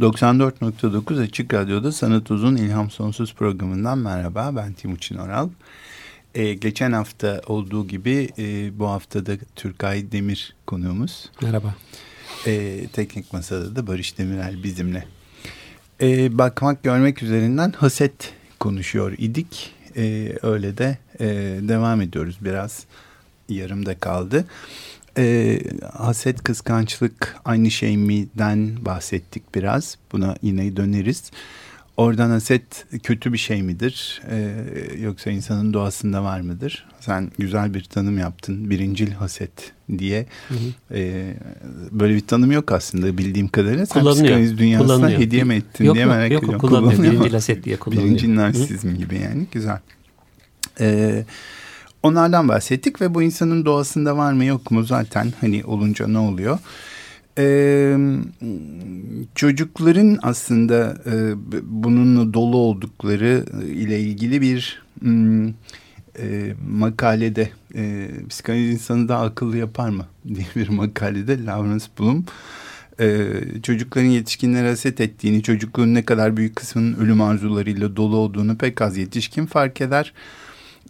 94.9 Açık Radyo'da Sanat Uzun İlham Sonsuz programından merhaba. Ben Timuçin Oral. Ee, geçen hafta olduğu gibi e, bu haftada Türkay Demir konuğumuz. Merhaba. Ee, teknik Masada da Barış Demirel bizimle. Ee, bakmak görmek üzerinden haset konuşuyor idik. Ee, öyle de e, devam ediyoruz biraz. Yarımda kaldı e, haset, kıskançlık aynı şey mi'den bahsettik biraz. Buna yine döneriz. Oradan haset kötü bir şey midir? E, yoksa insanın doğasında var mıdır? Sen güzel bir tanım yaptın. Birincil haset diye. Hı hı. E, böyle bir tanım yok aslında bildiğim kadarıyla. Sen psikanaliz dünyasına kullanıyor. hediye mi ettin yok, diye yok, merak yok, ediyorum. Kullanıyor. kullanıyor. Birincil haset diye kullanıyor. Birincil narsizm gibi yani. Güzel. Evet. Onlardan bahsettik ve bu insanın doğasında var mı yok mu zaten hani olunca ne oluyor? Ee, çocukların aslında e, bununla dolu oldukları ile ilgili bir e, makalede e, psikanaliz insanı daha akıllı yapar mı diye bir makalede Lawrence Bloom e, çocukların yetişkinlere haset ettiğini, çocukluğun ne kadar büyük kısmının ölüm arzularıyla dolu olduğunu pek az yetişkin fark eder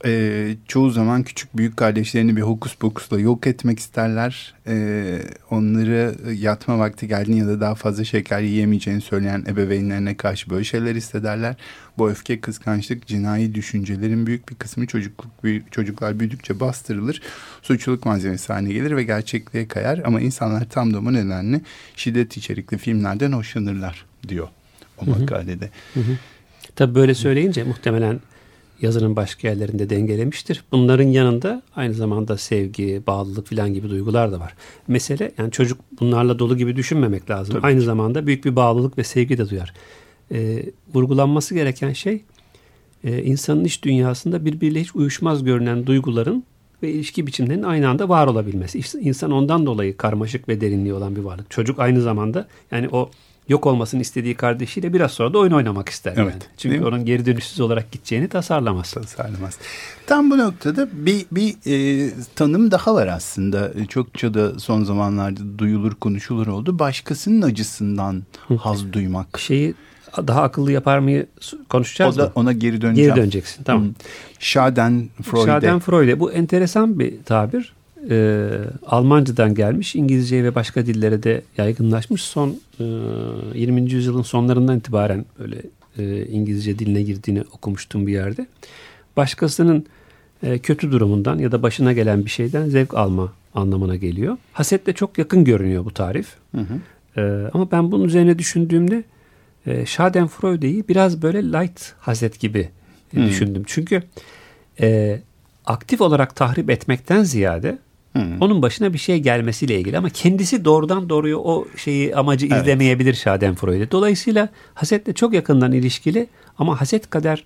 e, çoğu zaman küçük büyük kardeşlerini bir hokus pokusla yok etmek isterler. E, onları yatma vakti geldiğinde ya da daha fazla şeker yiyemeyeceğini söyleyen ebeveynlerine karşı böyle şeyler hissederler. Bu öfke, kıskançlık, cinayi düşüncelerin büyük bir kısmı çocukluk çocuklar büyüdükçe bastırılır. Suçluluk malzemesi haline gelir ve gerçekliğe kayar. Ama insanlar tam da bu nedenle şiddet içerikli filmlerden hoşlanırlar diyor o makalede. Hı hı. Tabii böyle söyleyince muhtemelen yazının başka yerlerinde dengelemiştir. Bunların yanında aynı zamanda sevgi, bağlılık filan gibi duygular da var. Mesele yani çocuk bunlarla dolu gibi düşünmemek lazım. Tabii. Aynı zamanda büyük bir bağlılık ve sevgi de duyar. Ee, vurgulanması gereken şey e, insanın iç dünyasında birbiriyle hiç uyuşmaz görünen duyguların ve ilişki biçimlerinin aynı anda var olabilmesi. İnsan ondan dolayı karmaşık ve derinliği olan bir varlık. Çocuk aynı zamanda yani o yok olmasını istediği kardeşiyle biraz sonra da oyun oynamak ister. Evet. Yani. Çünkü onun geri dönüşsüz olarak gideceğini tasarlamaz. Tasarlamaz. Tam bu noktada bir, bir e, tanım daha var aslında. Çokça da son zamanlarda duyulur konuşulur oldu. Başkasının acısından haz duymak. Şeyi daha akıllı yapar mı konuşacağız o da, mı? Ona geri döneceğim. Geri döneceksin tamam. Hmm. Schadenfreude. Schadenfreude bu enteresan bir tabir e, Almancadan gelmiş, İngilizceye ve başka dillere de yaygınlaşmış. Son e, 20. yüzyılın sonlarından itibaren böyle e, İngilizce diline girdiğini okumuştum bir yerde. Başkasının e, kötü durumundan ya da başına gelen bir şeyden zevk alma anlamına geliyor. Hasetle çok yakın görünüyor bu tarif. Hı hı. E, ama ben bunun üzerine düşündüğümde e, Schadenfreude'yi biraz böyle light haset gibi e, düşündüm. Çünkü e, aktif olarak tahrip etmekten ziyade Hmm. Onun başına bir şey gelmesiyle ilgili ama kendisi doğrudan doğruya o şeyi amacı evet. izlemeyebilir Schadenfreude. Dolayısıyla hasetle çok yakından ilişkili ama haset kadar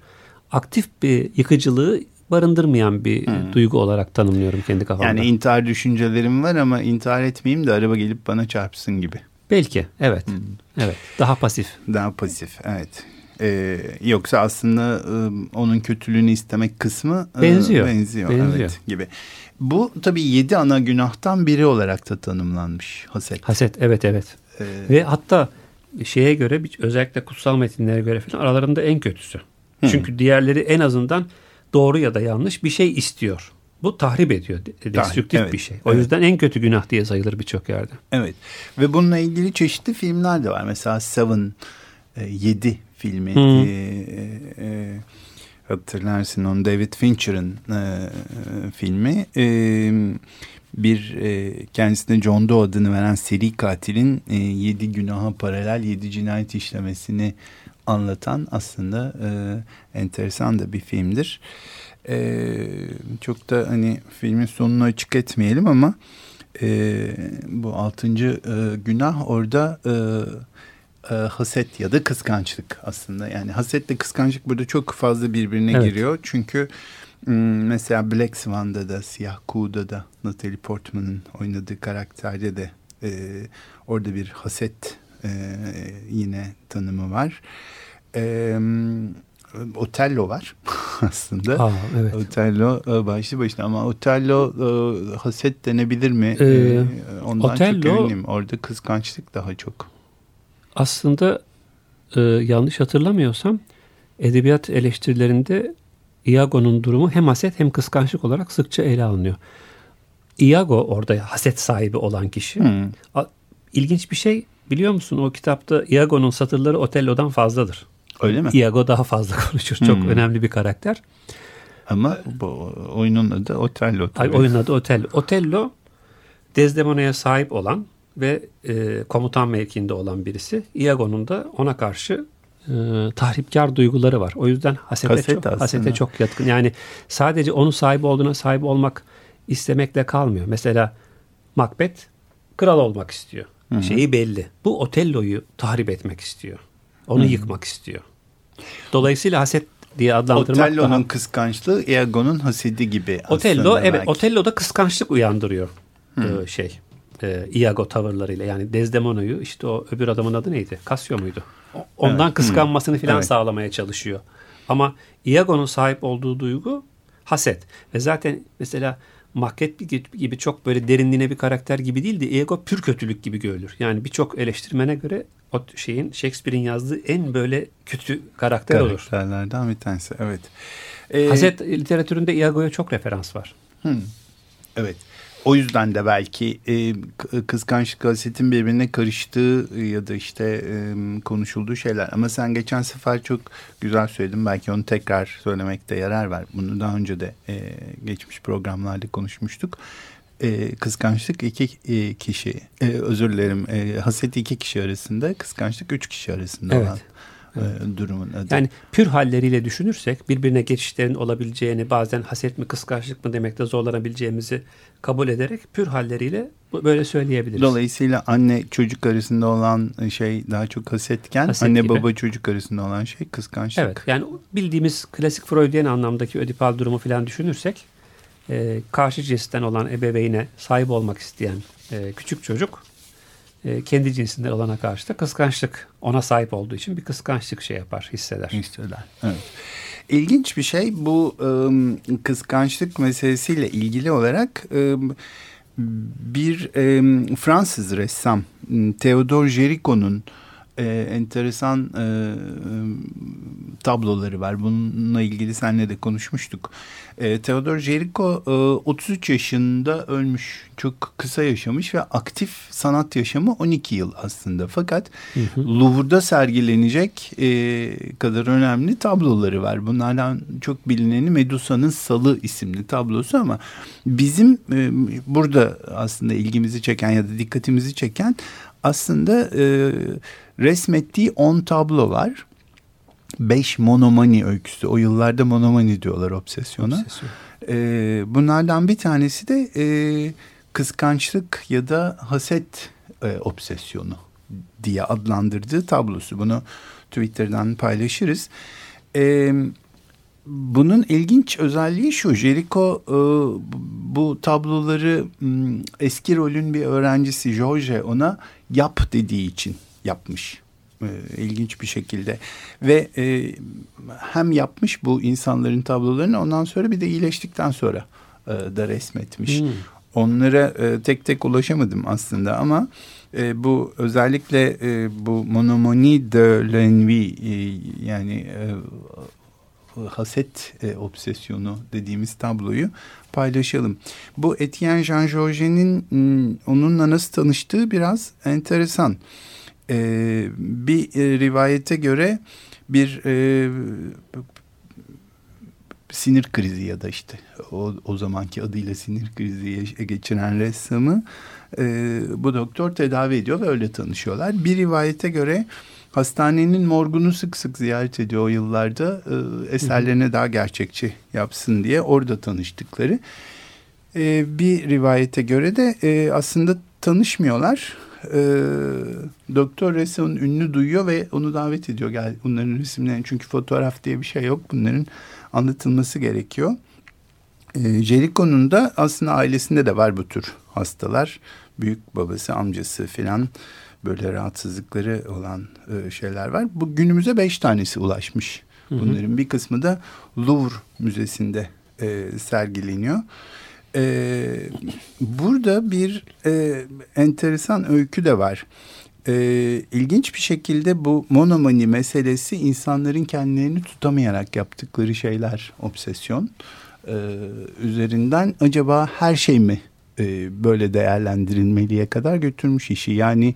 aktif bir yıkıcılığı barındırmayan bir hmm. duygu olarak tanımlıyorum kendi kafamda. Yani intihar düşüncelerim var ama intihar etmeyeyim de araba gelip bana çarpsın gibi. Belki evet. Hmm. Evet. Daha pasif. Daha pasif evet. Ee, yoksa aslında e, onun kötülüğünü istemek kısmı benziyor. E, benziyor. benziyor. Evet gibi. Bu tabii yedi ana günahtan biri olarak da tanımlanmış haset. Haset evet evet. Ee, Ve hatta şeye göre özellikle kutsal metinlere göre falan aralarında en kötüsü. Hı. Çünkü diğerleri en azından doğru ya da yanlış bir şey istiyor. Bu tahrip ediyor. Destrüktif evet, bir şey. O evet. yüzden en kötü günah diye sayılır birçok yerde. Evet. Ve bununla ilgili çeşitli filmler de var. Mesela Seven, e, filmi. Hmm. E, e, hatırlarsın onu David Fincher'ın e, e, filmi. E, bir e, kendisine John Doe adını veren seri katilin e, yedi günaha paralel yedi cinayet işlemesini anlatan aslında e, enteresan da bir filmdir. E, çok da hani filmin sonunu açık etmeyelim ama e, bu altıncı e, günah orada e, e, haset ya da kıskançlık aslında. Yani hasetle kıskançlık burada çok fazla birbirine evet. giriyor. Çünkü mesela Black Swan'da da Siyah Kuğu'da da Natalie Portman'ın oynadığı karakterde de e, orada bir haset e, yine tanımı var. E, Otello var aslında. Aa, evet. Otello e, başlı başına ama Otello e, haset denebilir mi? Ee, e, ondan Otello, çok eminim. Orada kıskançlık daha çok. Aslında e, yanlış hatırlamıyorsam edebiyat eleştirilerinde Iago'nun durumu hem haset hem kıskançlık olarak sıkça ele alınıyor. Iago orada haset sahibi olan kişi. Hmm. İlginç bir şey biliyor musun? O kitapta Iago'nun satırları Otello'dan fazladır. Öyle mi? Iago daha fazla konuşur. Çok hmm. önemli bir karakter. Ama bu oyunun adı Otello. Tabii. Oyunun adı Otello. Otello Desdemona'ya sahip olan ve e, komutan mevkiinde olan birisi. Iago'nun da ona karşı e, tahripkar duyguları var. O yüzden hasete, Kaset çok, hasete çok yatkın. Yani sadece onun sahip olduğuna sahip olmak istemekle kalmıyor. Mesela Macbeth kral olmak istiyor. Hı-hı. Şeyi belli. Bu Otello'yu tahrip etmek istiyor. Onu Hı-hı. yıkmak istiyor. Dolayısıyla haset diye adlandırmak Otello'nun daha... kıskançlığı Iago'nun hasedi gibi Otello evet belki. Otello'da kıskançlık uyandırıyor. Ee, şey e, Iago tavırlarıyla yani Desdemona'yı işte o öbür adamın adı neydi? Cassio muydu? Ondan evet. kıskanmasını filan evet. sağlamaya çalışıyor. Ama Iago'nun sahip olduğu duygu haset. Ve zaten mesela Macbeth gibi çok böyle derinliğine bir karakter gibi değil de Iago pür kötülük gibi görülür. Yani birçok eleştirmene göre o şeyin Shakespeare'in yazdığı en böyle kötü karakter olur. Karakterlerden bir tanesi evet. Ee, Haset literatüründe Iago'ya çok referans var. Hmm, evet. O yüzden de belki e, kıskançlık hasetin birbirine karıştığı ya da işte e, konuşulduğu şeyler. Ama sen geçen sefer çok güzel söyledin. Belki onu tekrar söylemekte yarar var. Bunu daha önce de e, geçmiş programlarda konuşmuştuk. E, kıskançlık iki e, kişi, e, özür dilerim, e, haset iki kişi arasında, kıskançlık üç kişi arasında evet. olan e, durumun adı. Yani pür halleriyle düşünürsek birbirine geçişlerin olabileceğini bazen haset mi kıskançlık mı demekte zorlanabileceğimizi kabul ederek pür halleriyle böyle söyleyebiliriz. Dolayısıyla anne çocuk arasında olan şey daha çok hasetken haset anne gibi. baba çocuk arasında olan şey kıskançlık. Evet yani bildiğimiz klasik Freudian anlamdaki ödipal durumu falan düşünürsek e, karşı cinsten olan ebeveyne sahip olmak isteyen e, küçük çocuk e, kendi cinsinden olana karşı da kıskançlık ona sahip olduğu için bir kıskançlık şey yapar, hisseder. Hisseder, evet. İlginç bir şey bu kıskançlık meselesiyle ilgili olarak bir Fransız ressam Theodore Géricault'un e, enteresan tabloları var. Bununla ilgili seninle de konuşmuştuk. E, Theodor Jericho e, 33 yaşında ölmüş. Çok kısa yaşamış ve aktif sanat yaşamı 12 yıl aslında. Fakat hı hı. Louvre'da sergilenecek e, kadar önemli tabloları var. Bunlardan çok bilineni Medusa'nın Salı isimli tablosu ama bizim e, burada aslında ilgimizi çeken ya da dikkatimizi çeken aslında e, resmettiği 10 tablo var. 5 monomani öyküsü. O yıllarda monomani diyorlar obsesyona. Obsesyon. E, bunlardan bir tanesi de e, kıskançlık ya da haset e, obsesyonu diye adlandırdığı tablosu. Bunu Twitter'dan paylaşırız. E, bunun ilginç özelliği şu. Jericho e, bu tabloları eski rolün bir öğrencisi George ona yap dediği için yapmış. E, ilginç bir şekilde ve e, hem yapmış bu insanların tablolarını ondan sonra bir de iyileştikten sonra e, da resmetmiş. Hmm. Onlara e, tek tek ulaşamadım aslında ama e, bu özellikle e, bu Monomoni de l'ennui e, yani e, haset e, obsesyonu dediğimiz tabloyu paylaşalım. Bu Etienne Jean Georges'in onunla nasıl tanıştığı biraz enteresan. E, bir e, rivayete göre bir e, sinir krizi ya da işte o, o zamanki adıyla sinir krizi geçiren ressamı e, bu doktor tedavi ediyor ve öyle tanışıyorlar. Bir rivayete göre hastanenin morgunu sık sık ziyaret ediyor o yıllarda e, eserlerine daha gerçekçi yapsın diye orada tanıştıkları. E, bir rivayete göre de e, aslında tanışmıyorlar. E, Doktor Reson'un ünlü duyuyor ve onu davet ediyor. Gel bunların resimlerini çünkü fotoğraf diye bir şey yok. Bunların anlatılması gerekiyor. E, Jericho'nun da aslında ailesinde de var bu tür hastalar. Büyük babası, amcası filan böyle rahatsızlıkları olan e, şeyler var. Bu günümüze beş tanesi ulaşmış. Bunların hı hı. bir kısmı da Louvre Müzesi'nde e, sergileniyor. E, burada bir e, enteresan öykü de var. E, ilginç bir şekilde bu monomani meselesi insanların kendilerini tutamayarak yaptıkları şeyler, obsesyon e, üzerinden acaba her şey mi e, böyle değerlendirilmeliye kadar götürmüş işi. Yani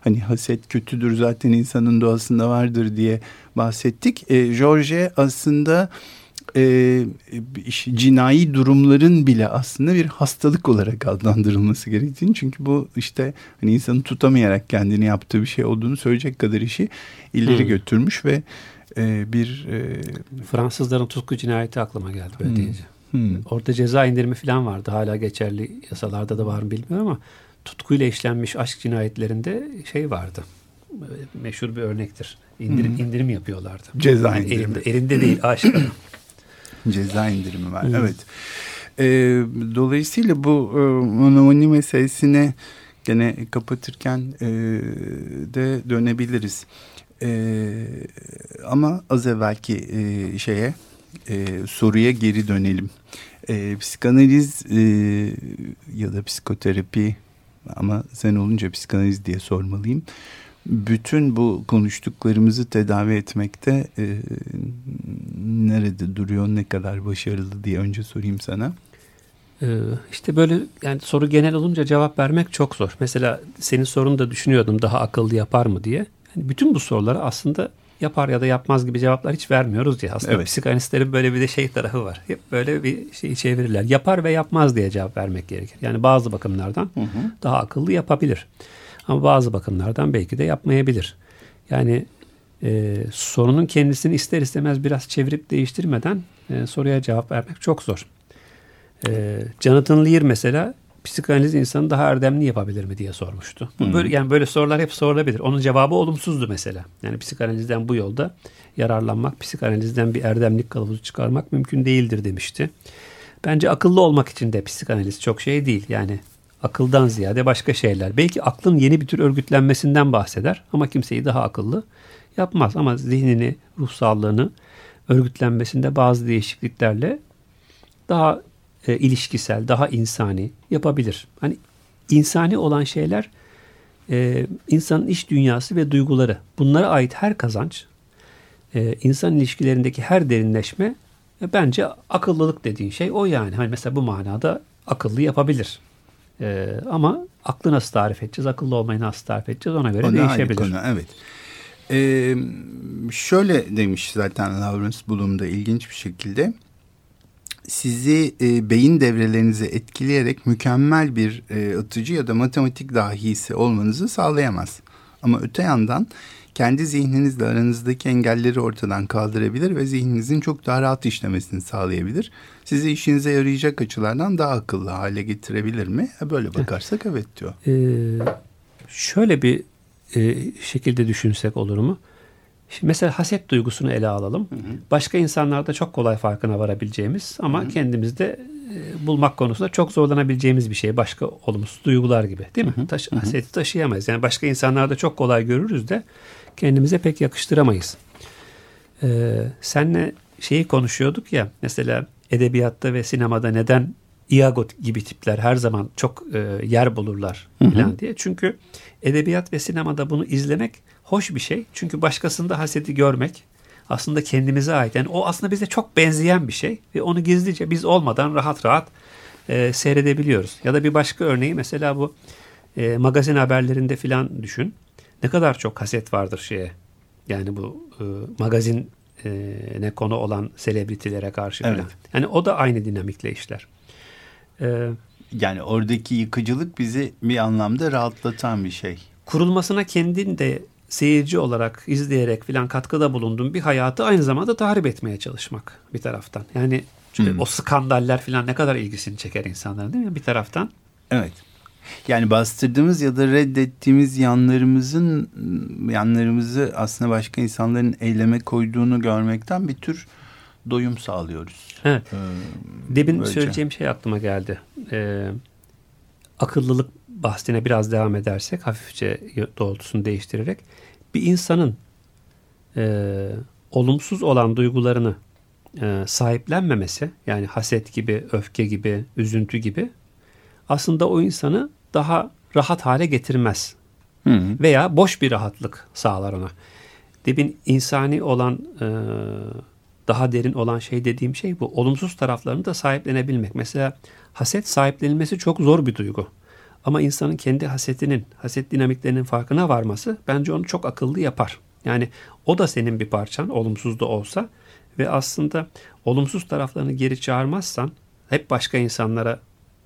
hani haset kötüdür zaten insanın doğasında vardır diye bahsettik. E, George aslında e, cinayi durumların bile aslında bir hastalık olarak adlandırılması gerektiğini çünkü bu işte hani insanı tutamayarak kendini yaptığı bir şey olduğunu söyleyecek kadar işi ileri hmm. götürmüş ve e, bir e, Fransızların tutku cinayeti aklıma geldi böyle hmm. deyince. Hmm. Orada ceza indirimi falan vardı. Hala geçerli yasalarda da var mı bilmiyorum ama tutkuyla işlenmiş aşk cinayetlerinde şey vardı. Meşhur bir örnektir. İndirim, hmm. indirim yapıyorlardı. Ceza indirimi. Elinde, elinde değil aşk. ceza indirimi var. Hmm. Evet. E, dolayısıyla bu e, monomani meselesini gene kapatırken e, de dönebiliriz. E, ama az evvelki e, şeye e, soruya geri dönelim. E, psikanaliz e, ya da psikoterapi ama sen olunca psikanaliz diye sormalıyım. Bütün bu konuştuklarımızı tedavi etmekte e, nerede duruyor, ne kadar başarılı diye önce sorayım sana. Ee, işte böyle yani soru genel olunca cevap vermek çok zor. Mesela senin sorunu da düşünüyordum daha akıllı yapar mı diye. Yani bütün bu sorulara aslında yapar ya da yapmaz gibi cevaplar hiç vermiyoruz ya. Aslında evet. psikanalistlerin böyle bir de şey tarafı var. Hep böyle bir şey çevirirler. Yapar ve yapmaz diye cevap vermek gerekir. Yani bazı bakımlardan hı hı. daha akıllı yapabilir. Ama bazı bakımlardan belki de yapmayabilir. Yani e, sorunun kendisini ister istemez biraz çevirip değiştirmeden e, soruya cevap vermek çok zor. E, Jonathan Lear mesela psikanaliz insanı daha erdemli yapabilir mi diye sormuştu. Hmm. Böyle, yani böyle sorular hep sorulabilir. Onun cevabı olumsuzdu mesela. Yani psikanalizden bu yolda yararlanmak, psikanalizden bir erdemlik kılavuzu çıkarmak mümkün değildir demişti. Bence akıllı olmak için de psikanaliz çok şey değil. Yani akıldan ziyade başka şeyler. Belki aklın yeni bir tür örgütlenmesinden bahseder ama kimseyi daha akıllı yapmaz. Ama zihnini, ruh sağlığını örgütlenmesinde bazı değişikliklerle daha e, ilişkisel, daha insani yapabilir. Hani insani olan şeyler e, insanın iç dünyası ve duyguları. Bunlara ait her kazanç, e, insan ilişkilerindeki her derinleşme e, bence akıllılık dediğin şey o yani. Hani mesela bu manada akıllı yapabilir. E, ama aklı nasıl tarif edeceğiz, akıllı olmayı nasıl tarif edeceğiz ona göre o değişebilir. Konu, evet. Ee, şöyle demiş zaten Lawrence Bloom'da ilginç bir şekilde sizi e, beyin devrelerinizi etkileyerek mükemmel bir e, atıcı ya da matematik dahisi olmanızı sağlayamaz. Ama öte yandan kendi zihninizle aranızdaki engelleri ortadan kaldırabilir ve zihninizin çok daha rahat işlemesini sağlayabilir. Sizi işinize yarayacak açılardan daha akıllı hale getirebilir mi? Böyle bakarsak evet diyor. Ee, şöyle bir e, şekilde düşünsek olur mu? Şimdi mesela haset duygusunu ele alalım. Hı hı. Başka insanlarda çok kolay farkına varabileceğimiz ama hı hı. kendimizde e, bulmak konusunda çok zorlanabileceğimiz bir şey. Başka olumsuz duygular gibi değil mi? Hı hı. Taş, haseti taşıyamayız. Yani başka insanlarda çok kolay görürüz de kendimize pek yakıştıramayız. Ee, senle şeyi konuşuyorduk ya mesela edebiyatta ve sinemada neden Iago gibi tipler her zaman çok e, yer bulurlar falan diye. Çünkü edebiyat ve sinemada bunu izlemek hoş bir şey. Çünkü başkasında haseti görmek aslında kendimize ait. Yani o aslında bize çok benzeyen bir şey ve onu gizlice biz olmadan rahat rahat e, seyredebiliyoruz. Ya da bir başka örneği mesela bu e, magazin haberlerinde filan düşün. Ne kadar çok haset vardır şeye. Yani bu e, magazin e, ne konu olan selebritilere karşı evet. falan. Yani o da aynı dinamikle işler. E, yani oradaki yıkıcılık bizi bir anlamda rahatlatan bir şey. Kurulmasına kendin de seyirci olarak izleyerek filan katkıda bulunduğum bir hayatı aynı zamanda tahrip etmeye çalışmak bir taraftan. Yani hmm. o skandaller falan ne kadar ilgisini çeker insanların değil mi bir taraftan? Evet. Yani bastırdığımız ya da reddettiğimiz yanlarımızın yanlarımızı aslında başka insanların eyleme koyduğunu görmekten bir tür doyum sağlıyoruz. Evet. Ee, Demin böylece. söyleyeceğim şey aklıma geldi. Ee, akıllılık bahsine biraz devam edersek hafifçe doğrultusunu değiştirerek bir insanın e, olumsuz olan duygularını e, sahiplenmemesi yani haset gibi, öfke gibi, üzüntü gibi aslında o insanı daha rahat hale getirmez. Hı. Veya boş bir rahatlık sağlar ona. Debin insani olan e, daha derin olan şey dediğim şey bu. Olumsuz taraflarını da sahiplenebilmek. Mesela haset sahiplenilmesi çok zor bir duygu. Ama insanın kendi hasetinin, haset dinamiklerinin farkına varması bence onu çok akıllı yapar. Yani o da senin bir parçan, olumsuz da olsa ve aslında olumsuz taraflarını geri çağırmazsan, hep başka insanlara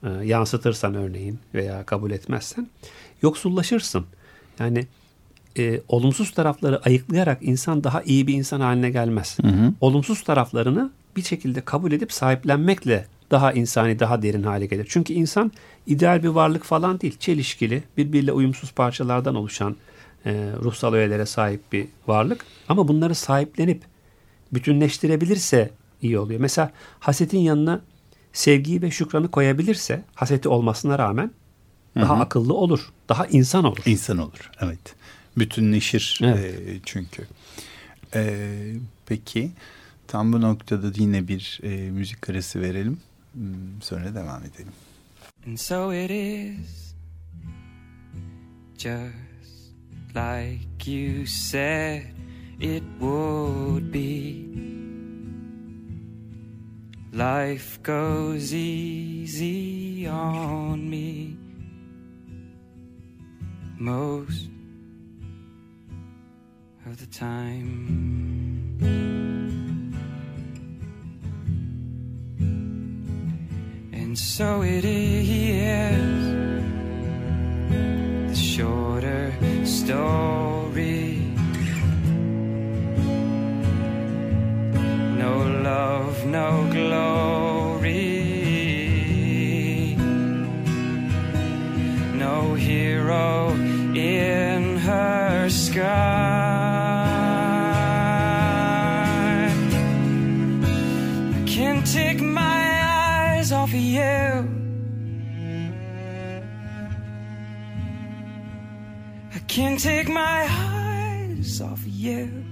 e, yansıtırsan örneğin veya kabul etmezsen yoksullaşırsın. Yani e, olumsuz tarafları ayıklayarak insan daha iyi bir insan haline gelmez. Hı hı. Olumsuz taraflarını bir şekilde kabul edip sahiplenmekle daha insani, daha derin hale gelir. Çünkü insan ideal bir varlık falan değil. Çelişkili, birbiriyle uyumsuz parçalardan oluşan e, ruhsal öğelere sahip bir varlık. Ama bunları sahiplenip bütünleştirebilirse iyi oluyor. Mesela hasetin yanına sevgiyi ve şükranı koyabilirse haseti olmasına rağmen daha Hı-hı. akıllı olur. Daha insan olur. İnsan olur. Evet. Bütünleşir evet. E, çünkü. E, peki tam bu noktada yine bir e, müzik arası verelim. Hmm, sonra devam edelim. And so it is just like you said it would be Life goes easy on me most of the time. And so it is the shorter story. Can't take my eyes off you.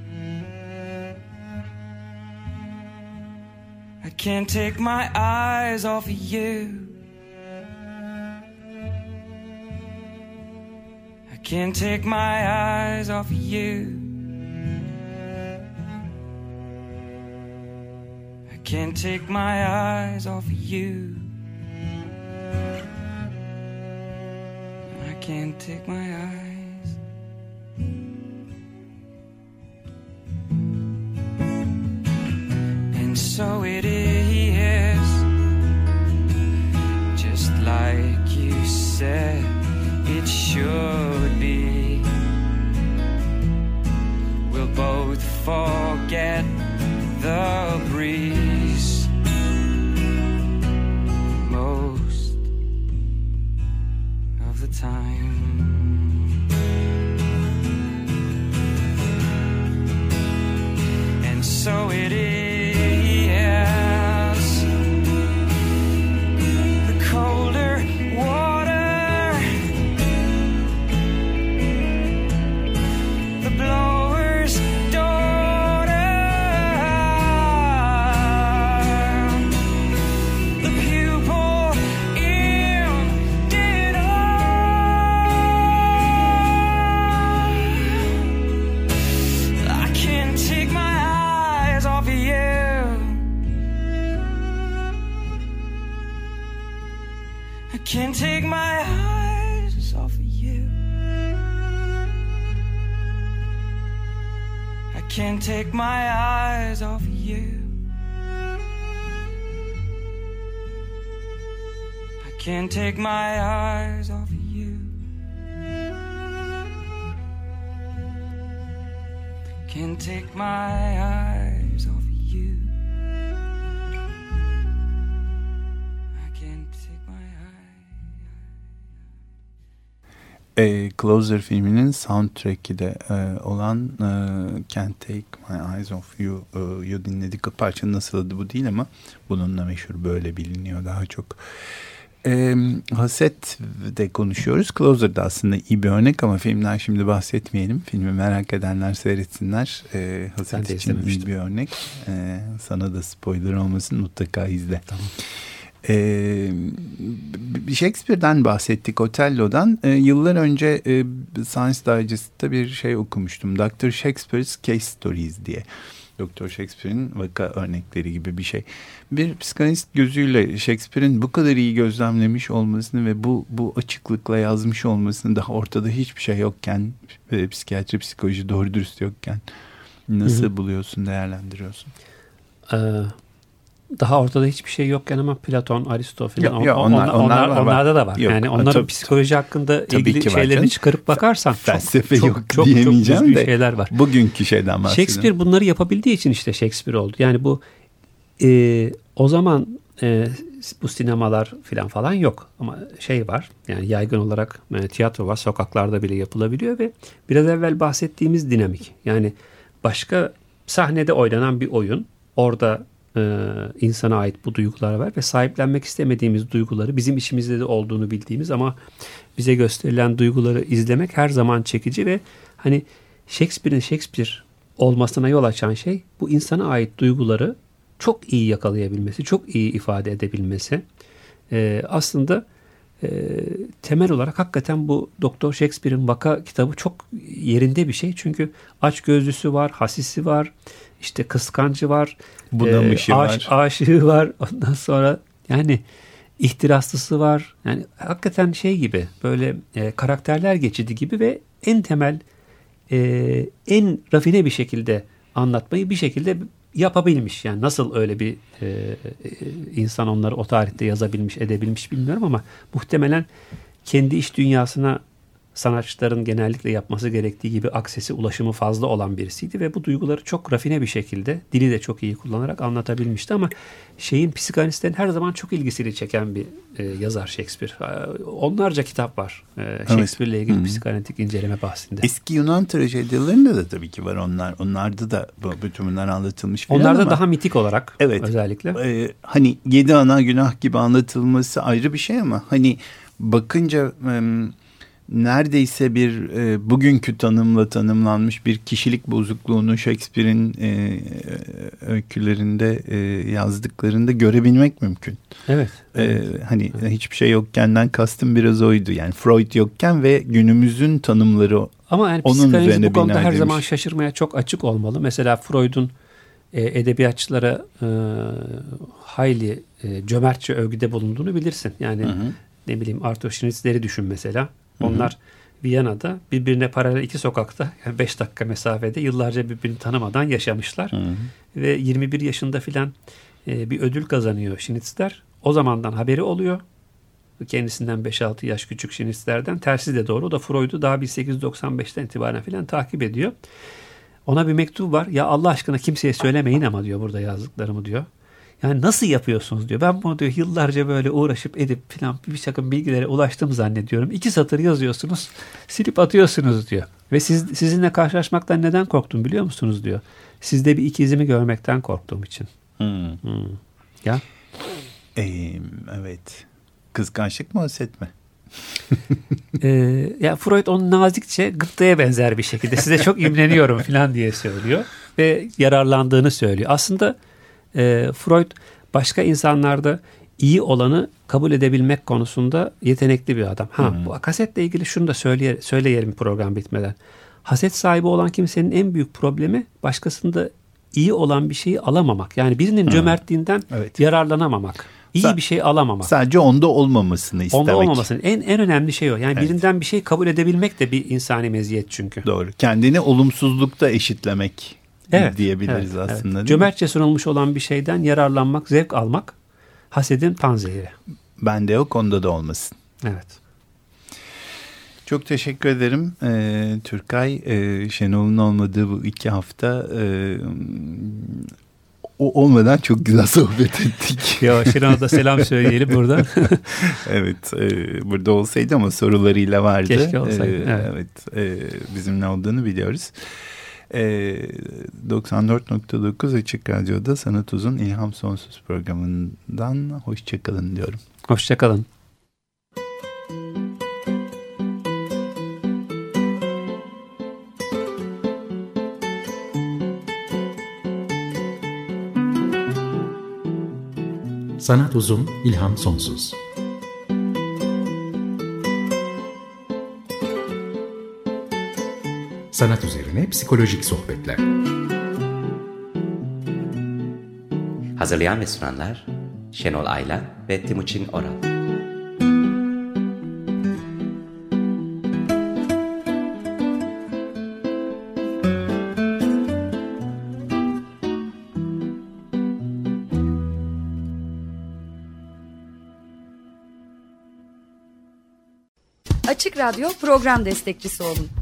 I can't take my eyes off you. I can't take my eyes off you. I can't take my eyes off you. I can't take my eyes. Forget the breeze. Most of the time. And so it is. Eyes off you. I can't take my eyes off of you. Can't take my eyes E, Closer filminin soundtrack'i de e, olan e, Can't Take My Eyes Off You, e, you dinledik. Parçanın nasıl adı bu değil ama bununla meşhur böyle biliniyor daha çok. E, Haset de konuşuyoruz. Closer da aslında iyi bir örnek ama filmden şimdi bahsetmeyelim. Filmi merak edenler seyretsinler. E, Haset için iyi bir örnek. E, sana da spoiler olmasın mutlaka izle. Tamam. Ee, Shakespeare'den bahsettik, Otello'dan. Ee, yıllar önce e, Science Digest'ta bir şey okumuştum. Dr. Shakespeare's Case Stories diye. Doktor Shakespeare'in vaka örnekleri gibi bir şey. Bir psikanalist gözüyle Shakespeare'in bu kadar iyi gözlemlemiş olmasını ve bu bu açıklıkla yazmış olmasını daha ortada hiçbir şey yokken, e, psikiyatri, psikoloji doğru dürüst yokken nasıl Hı-hı. buluyorsun, değerlendiriyorsun? Ee, daha ortada hiçbir şey yokken ama Platon, Aristo falan yok, yok, onlar, onlar, onlar, var, onlarda da var. Yok, yani onların tabii, psikoloji hakkında ilgili şeylerini çıkarıp bakarsan felsefe çok, yok çok, diyemeyeceğim çok de şeyler var. Bugünkü şeyden bahsediyorum. Shakespeare bunları yapabildiği için işte Shakespeare oldu. Yani bu e, o zaman e, bu sinemalar falan falan yok ama şey var yani yaygın olarak yani tiyatro var sokaklarda bile yapılabiliyor ve biraz evvel bahsettiğimiz dinamik yani başka sahnede oynanan bir oyun orada e, insana ait bu duygular var ve sahiplenmek istemediğimiz duyguları bizim işimizde de olduğunu bildiğimiz ama bize gösterilen duyguları izlemek her zaman çekici ve hani Shakespeare'in Shakespeare olmasına yol açan şey bu insana ait duyguları çok iyi yakalayabilmesi, çok iyi ifade edebilmesi. Ee, aslında e, temel olarak hakikaten bu Doktor Shakespeare'in vaka kitabı çok yerinde bir şey. Çünkü aç gözlüsü var, hasisi var, işte kıskancı var, bunamışı e, aş, var. aşığı var. Ondan sonra yani ihtiraslısı var. Yani hakikaten şey gibi böyle e, karakterler geçidi gibi ve en temel e, en rafine bir şekilde anlatmayı bir şekilde yapabilmiş. Yani nasıl öyle bir e, e, insan onları o tarihte yazabilmiş, edebilmiş bilmiyorum ama muhtemelen kendi iş dünyasına sanatçıların genellikle yapması gerektiği gibi aksesi ulaşımı fazla olan birisiydi ve bu duyguları çok rafine bir şekilde dili de çok iyi kullanarak anlatabilmişti ama şeyin psikanalistlerin her zaman çok ilgisini çeken bir e, yazar Shakespeare. Onlarca kitap var e, Shakespeare ile ilgili Hı-hı. psikanalitik inceleme bahsinde. Eski Yunan trajedilerinde de tabii ki var onlar. Onlarda da bütün bunlar anlatılmış. Onlarda ama, daha mitik olarak evet, özellikle. E, hani yedi ana günah gibi anlatılması ayrı bir şey ama hani bakınca... E, neredeyse bir e, bugünkü tanımla tanımlanmış bir kişilik bozukluğunu Shakespeare'in e, öykülerinde e, yazdıklarında görebilmek mümkün. Evet. E, hani evet. hiçbir şey yokkenden kastım biraz oydu. Yani Freud yokken ve günümüzün tanımları Ama yani onun üzerine bu konuda her demiş. zaman şaşırmaya çok açık olmalı. Mesela Freud'un e, edebiyatçılara e, hayli e, cömertçe övgüde bulunduğunu bilirsin. Yani hı hı. ne bileyim Arthur Schnitzler'i düşün mesela. Onlar Viyana'da birbirine paralel iki sokakta yani beş dakika mesafede yıllarca birbirini tanımadan yaşamışlar. Hı hı. Ve 21 yaşında filan e, bir ödül kazanıyor Schnitzler. O zamandan haberi oluyor. Kendisinden 5-6 yaş küçük Schnitzler'den. Tersi de doğru. O da Freud'u daha 1895'ten itibaren filan takip ediyor. Ona bir mektup var. Ya Allah aşkına kimseye söylemeyin ama diyor burada yazdıklarımı diyor. Yani nasıl yapıyorsunuz diyor. Ben bunu diyor yıllarca böyle uğraşıp edip filan bir takım bilgilere ulaştım zannediyorum. İki satır yazıyorsunuz, silip atıyorsunuz diyor. Ve siz, sizinle karşılaşmaktan neden korktum biliyor musunuz diyor. Sizde bir ikizimi görmekten korktuğum için. Hmm. Hmm. Ya? Ee, evet. Kıskançlık mı haset mi? ee, ya Freud onu nazikçe gıptaya benzer bir şekilde size çok imreniyorum falan diye söylüyor ve yararlandığını söylüyor. Aslında e, Freud başka insanlarda iyi olanı kabul edebilmek konusunda yetenekli bir adam. Ha hmm. bu kasetle ilgili şunu da söyleye, söyleyelim program bitmeden. Haset sahibi olan kimsenin en büyük problemi başkasında iyi olan bir şeyi alamamak. Yani birinin hmm. cömertliğinden evet. yararlanamamak. İyi Sa- bir şey alamamak. Sadece onda olmamasını istemek. Onda olmamasını. En en önemli şey o. Yani evet. birinden bir şey kabul edebilmek de bir insani meziyet çünkü. Doğru. Kendini olumsuzlukta eşitlemek evet, diyebiliriz evet, aslında. Evet. Cömertçe sunulmuş olan bir şeyden yararlanmak, zevk almak hasedin panzehiri. Bende yok onda da olmasın. Evet. Çok teşekkür ederim ee, Türkay. E, Şenol'un olmadığı bu iki hafta e, o olmadan çok güzel sohbet ettik. ya Şenol'a da selam söyleyelim buradan. evet e, burada olsaydı ama sorularıyla vardı. Keşke olsaydı. E, evet, evet e, bizimle olduğunu biliyoruz. E, 94.9 Açık Radyo'da Sanat Uzun İlham Sonsuz programından hoşçakalın diyorum. Hoşçakalın. Sanat uzun, ilham sonsuz. Sanat üzerine psikolojik sohbetler. Hazırlayan ve sunanlar Şenol Ayla ve Timuçin Oral. Açık Radyo program destekçisi olun.